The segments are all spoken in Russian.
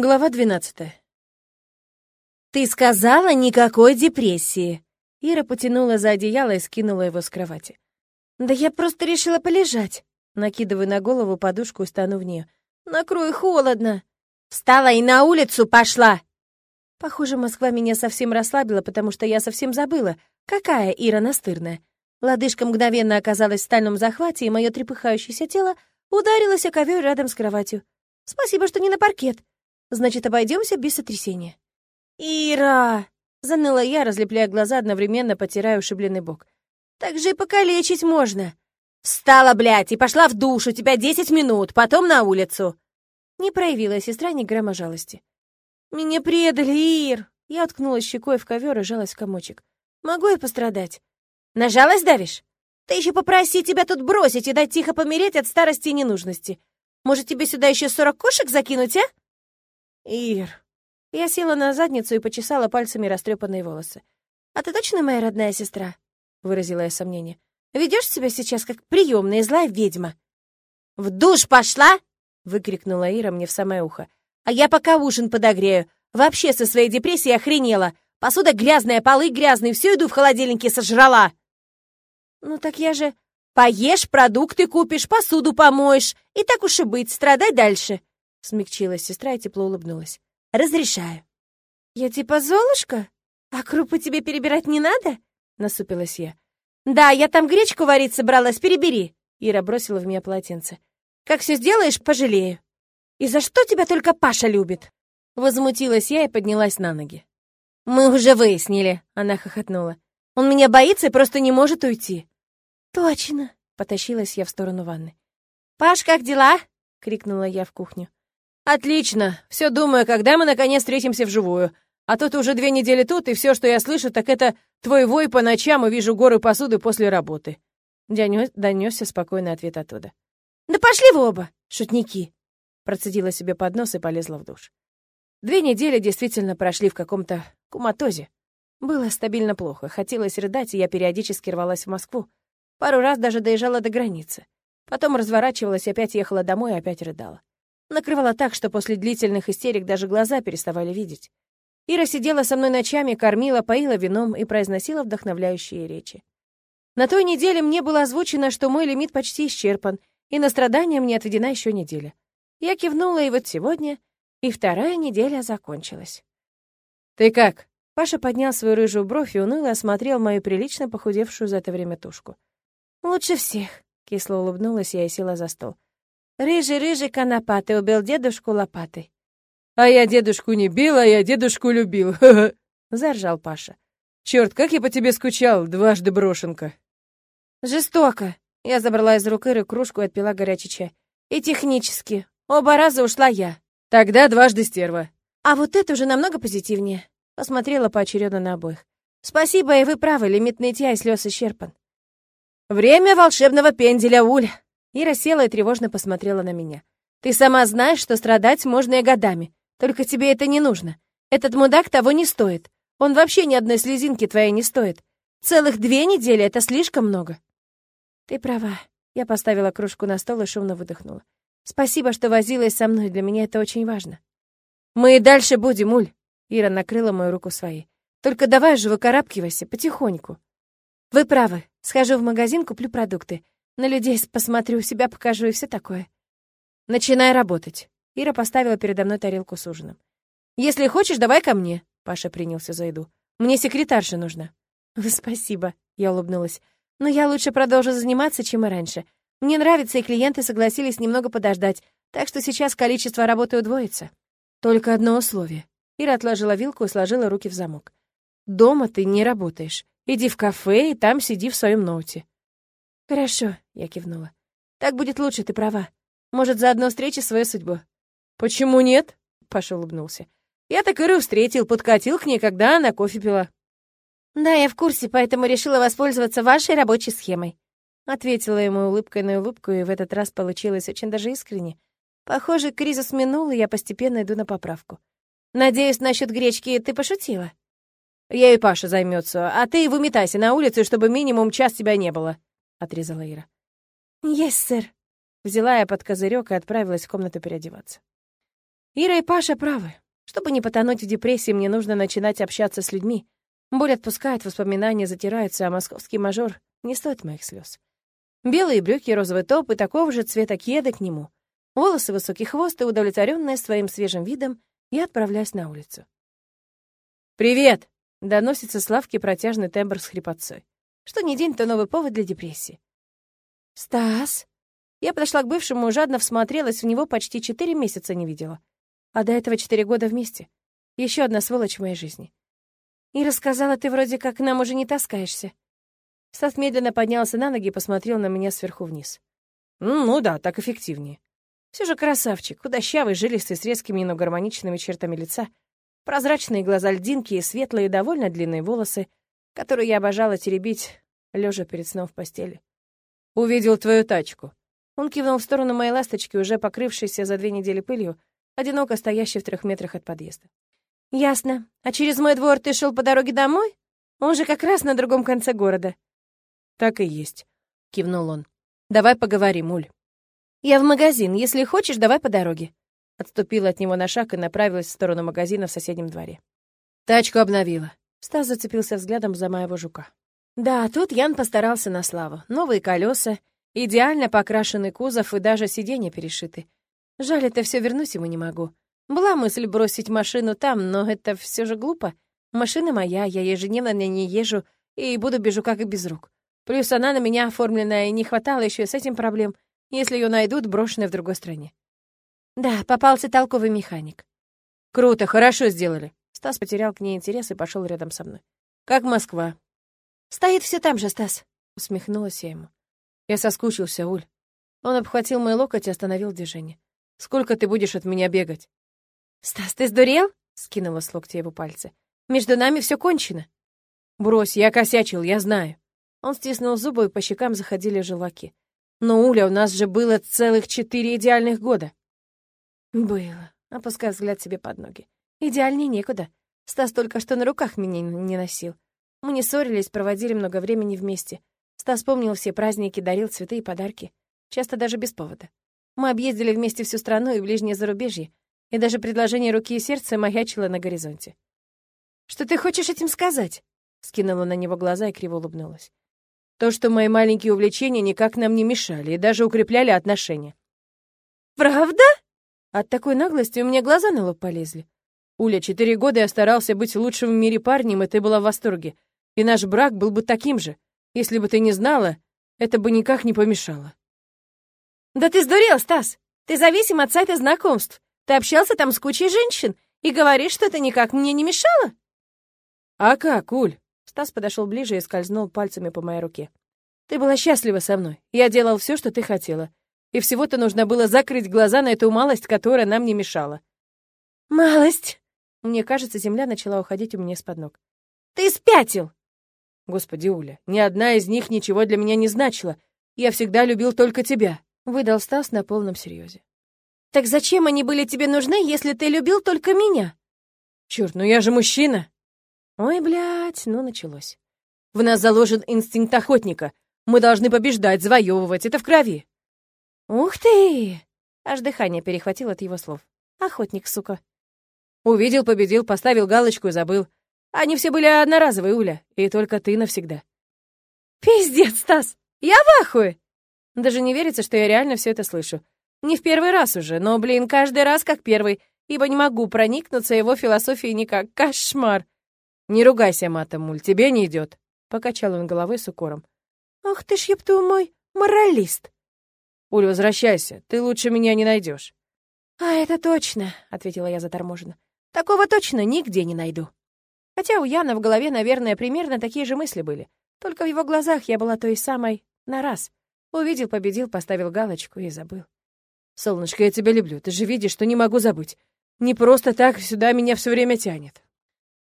Глава 12. «Ты сказала никакой депрессии!» Ира потянула за одеяло и скинула его с кровати. «Да я просто решила полежать!» Накидываю на голову подушку и стану в нее. «Накрой, холодно!» «Встала и на улицу пошла!» Похоже, Москва меня совсем расслабила, потому что я совсем забыла, какая Ира настырная. Лодыжка мгновенно оказалась в стальном захвате, и мое трепыхающееся тело ударилось о ковер рядом с кроватью. Спасибо, что не на паркет. Значит, обойдемся без сотрясения. «Ира!» — заныла я, разлепляя глаза, одновременно потирая ушибленный бок. «Так же и покалечить можно!» «Встала, блядь, и пошла в душ, у тебя десять минут, потом на улицу!» Не проявила сестра ни грамма жалости. «Меня предали, Ир!» Я уткнулась щекой в ковер и жалась в комочек. «Могу я пострадать?» «На жалость давишь? Ты еще попроси тебя тут бросить и дать тихо помереть от старости и ненужности. Может, тебе сюда еще сорок кошек закинуть, а?» «Ир...» Я села на задницу и почесала пальцами растрепанные волосы. «А ты точно моя родная сестра?» — выразила я сомнение. «Ведешь себя сейчас как приемная злая ведьма?» «В душ пошла!» — выкрикнула Ира мне в самое ухо. «А я пока ужин подогрею. Вообще со своей депрессией охренела. Посуда грязная, полы грязные, все иду в холодильнике сожрала». «Ну так я же...» «Поешь, продукты купишь, посуду помоешь. И так уж и быть, страдай дальше. Смягчилась сестра и тепло улыбнулась. «Разрешаю». «Я типа Золушка? А крупы тебе перебирать не надо?» Насупилась я. «Да, я там гречку варить собралась, перебери». Ира бросила в меня полотенце. «Как все сделаешь, пожалею». «И за что тебя только Паша любит?» Возмутилась я и поднялась на ноги. «Мы уже выяснили», — она хохотнула. «Он меня боится и просто не может уйти». «Точно», — потащилась я в сторону ванны. «Паш, как дела?» — крикнула я в кухню. «Отлично. Все думаю, когда мы наконец встретимся вживую. А то ты уже две недели тут, и все, что я слышу, так это твой вой по ночам и вижу горы посуды после работы». Донесся спокойный ответ оттуда. «Да пошли вы оба, шутники!» Процедила себе под нос и полезла в душ. Две недели действительно прошли в каком-то куматозе. Было стабильно плохо, хотелось рыдать, и я периодически рвалась в Москву. Пару раз даже доезжала до границы. Потом разворачивалась, опять ехала домой и опять рыдала. Накрывала так, что после длительных истерик даже глаза переставали видеть. Ира сидела со мной ночами, кормила, поила вином и произносила вдохновляющие речи. На той неделе мне было озвучено, что мой лимит почти исчерпан, и на страдания мне отведена еще неделя. Я кивнула, и вот сегодня и вторая неделя закончилась. «Ты как?» Паша поднял свою рыжую бровь и уныло осмотрел мою прилично похудевшую за это время тушку. «Лучше всех», — кисло улыбнулась я и села за стол. Рыжий-рыжий конопатый убил дедушку лопатой. «А я дедушку не бил, а я дедушку любил!» — заржал Паша. «Черт, как я по тебе скучал, дважды брошенка!» «Жестоко!» — я забрала из рук Иры кружку и отпила горячий чай. «И технически. Оба раза ушла я». «Тогда дважды стерва». «А вот это уже намного позитивнее». Посмотрела поочередно на обоих. «Спасибо, и вы правы, лимит нытья и слез исчерпан». «Время волшебного пенделя, Уль!» Ира села и тревожно посмотрела на меня. «Ты сама знаешь, что страдать можно и годами. Только тебе это не нужно. Этот мудак того не стоит. Он вообще ни одной слезинки твоей не стоит. Целых две недели — это слишком много». «Ты права». Я поставила кружку на стол и шумно выдохнула. «Спасибо, что возилась со мной. Для меня это очень важно». «Мы и дальше будем, Уль!» Ира накрыла мою руку своей. «Только давай же выкарабкивайся, потихоньку». «Вы правы. Схожу в магазин, куплю продукты. На людей посмотрю, себя покажу и все такое. Начинай работать. Ира поставила передо мной тарелку с ужином. Если хочешь, давай ко мне. Паша принялся за еду. Мне секретарша нужна. Спасибо, я улыбнулась. Но я лучше продолжу заниматься, чем и раньше. Мне нравится, и клиенты согласились немного подождать, так что сейчас количество работы удвоится. Только одно условие. Ира отложила вилку и сложила руки в замок. Дома ты не работаешь. Иди в кафе и там сиди в своем ноуте. «Хорошо», — я кивнула. «Так будет лучше, ты права. Может, заодно встречи свою судьбу». «Почему нет?» — Паша улыбнулся. «Я так Иру встретил, подкатил к ней, когда она кофе пила». «Да, я в курсе, поэтому решила воспользоваться вашей рабочей схемой», — ответила ему улыбкой на улыбку, и в этот раз получилось очень даже искренне. Похоже, кризис минул, и я постепенно иду на поправку. «Надеюсь, насчет гречки ты пошутила?» «Я и Паша займется, а ты выметайся на улицу, чтобы минимум час тебя не было», — отрезала Ира. «Есть, сэр». Взяла я под козырек и отправилась в комнату переодеваться. Ира и Паша правы. Чтобы не потонуть в депрессии, мне нужно начинать общаться с людьми. Боль отпускает, воспоминания затираются, а московский мажор не стоит моих слез. Белые брюки, розовый топ и такого же цвета кеды к нему. Волосы, высокий хвост и удовлетворенная своим свежим видом, я отправляюсь на улицу. «Привет!» — доносится с лавки протяжный тембр с хрипотцой. Что ни день, то новый повод для депрессии. «Стас?» Я подошла к бывшему, жадно всмотрелась в него, почти четыре месяца не видела. А до этого четыре года вместе. Еще одна сволочь в моей жизни. И рассказала, ты вроде как к нам уже не таскаешься. Стас медленно поднялся на ноги и посмотрел на меня сверху вниз. «Ну, ну да, так эффективнее. Все же красавчик, худощавый, жилистый, с резкими, но гармоничными чертами лица, прозрачные глаза льдинки и светлые, довольно длинные волосы, которые я обожала теребить, лежа перед сном в постели. «Увидел твою тачку». Он кивнул в сторону моей ласточки, уже покрывшейся за две недели пылью, одиноко стоящей в трех метрах от подъезда. «Ясно. А через мой двор ты шел по дороге домой? Он же как раз на другом конце города». «Так и есть», — кивнул он. «Давай поговорим, Уль». «Я в магазин. Если хочешь, давай по дороге». Отступила от него на шаг и направилась в сторону магазина в соседнем дворе. «Тачку обновила». Стас зацепился взглядом за моего жука. Да, тут Ян постарался на славу. Новые колеса, идеально покрашенный кузов и даже сиденья перешиты. Жаль, это все вернуть ему не могу. Была мысль бросить машину там, но это все же глупо. Машина моя, я ежедневно на ней езжу и буду без жука как без рук. Плюс она на меня оформленная, и не хватало еще с этим проблем, если ее найдут, брошенной в другой стране. Да, попался толковый механик. Круто, хорошо сделали. Стас потерял к ней интерес и пошел рядом со мной. Как Москва? «Стоит все там же, Стас», — усмехнулась я ему. «Я соскучился, Уль». Он обхватил мой локоть и остановил движение. «Сколько ты будешь от меня бегать?» «Стас, ты сдурел?» — скинула с локтя его пальцы. «Между нами все кончено». «Брось, я косячил, я знаю». Он стиснул зубы, и по щекам заходили желваки. «Но, Уля, у нас же было целых четыре идеальных года». «Было», — опуская взгляд себе под ноги. «Идеальнее некуда. Стас только что на руках меня не носил. Мы не ссорились, проводили много времени вместе. Стас помнил все праздники, дарил цветы и подарки. Часто даже без повода. Мы объездили вместе всю страну и ближнее зарубежье, и даже предложение руки и сердца маячило на горизонте. «Что ты хочешь этим сказать?» Скинула на него глаза и криво улыбнулась. «То, что мои маленькие увлечения никак нам не мешали и даже укрепляли отношения». «Правда?» От такой наглости у меня глаза на лоб полезли. «Уля, четыре года я старался быть лучшим в мире парнем, и ты была в восторге. И наш брак был бы таким же. Если бы ты не знала, это бы никак не помешало. Да ты сдурел, Стас! Ты зависим от сайта знакомств. Ты общался там с кучей женщин и говоришь, что это никак мне не мешало? А как, Уль? Стас подошел ближе и скользнул пальцами по моей руке. Ты была счастлива со мной. Я делал все, что ты хотела. И всего-то нужно было закрыть глаза на эту малость, которая нам не мешала. Малость? Мне кажется, земля начала уходить у меня из-под ног. Ты спятил! Господи, Уля, ни одна из них ничего для меня не значила. Я всегда любил только тебя», — выдал Стас на полном серьезе. «Так зачем они были тебе нужны, если ты любил только меня?» «Чёрт, ну я же мужчина!» «Ой, блядь, ну началось». «В нас заложен инстинкт охотника. Мы должны побеждать, завоевывать, это в крови». «Ух ты!» Аж дыхание перехватило от его слов. «Охотник, сука». Увидел, победил, поставил галочку и забыл. Они все были одноразовые, Уля, и только ты навсегда. Пиздец, Стас! Я в ахуе! Даже не верится, что я реально все это слышу. Не в первый раз уже, но, блин, каждый раз как первый, ибо не могу проникнуться его философией никак. Кошмар! Не ругайся матом, Уль, тебе не идет. Покачал он головой с укором. Ах ты ж, епту мой, моралист! Уль, возвращайся, ты лучше меня не найдешь. А это точно, ответила я заторможенно. Такого точно нигде не найду. Хотя у Яна в голове, наверное, примерно такие же мысли были. Только в его глазах я была той самой на раз. Увидел, победил, поставил галочку и забыл. «Солнышко, я тебя люблю. Ты же видишь, что не могу забыть. Не просто так сюда меня все время тянет».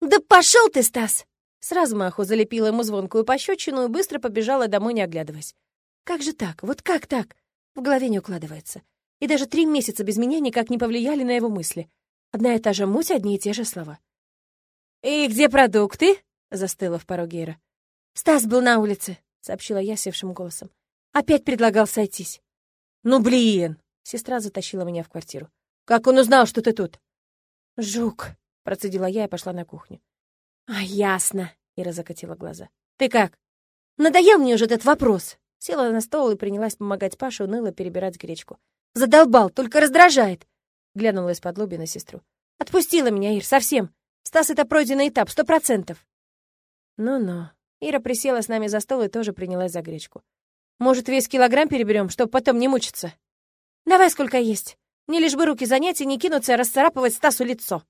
«Да пошел ты, Стас!» С размаху залепила ему звонкую пощечину и быстро побежала домой, не оглядываясь. «Как же так? Вот как так?» В голове не укладывается. И даже три месяца без меня никак не повлияли на его мысли. Одна и та же муть, одни и те же слова. «И где продукты?» — застыла в пороге Ира. «Стас был на улице», — сообщила я севшим голосом. «Опять предлагал сойтись». «Ну, блин!» — сестра затащила меня в квартиру. «Как он узнал, что ты тут?» «Жук», — процедила я и пошла на кухню. «А, ясно», — Ира закатила глаза. «Ты как?» «Надоел мне уже этот вопрос». Села на стол и принялась помогать Паше уныло перебирать гречку. «Задолбал, только раздражает!» Глянула из-под лоби на сестру. «Отпустила меня, Ир, совсем. Стас — это пройденный этап, сто процентов». «Ну-ну». Ира присела с нами за стол и тоже принялась за гречку. «Может, весь килограмм переберем, чтобы потом не мучиться?» «Давай сколько есть. Мне лишь бы руки занять и не кинуться расцарапывать Стасу лицо».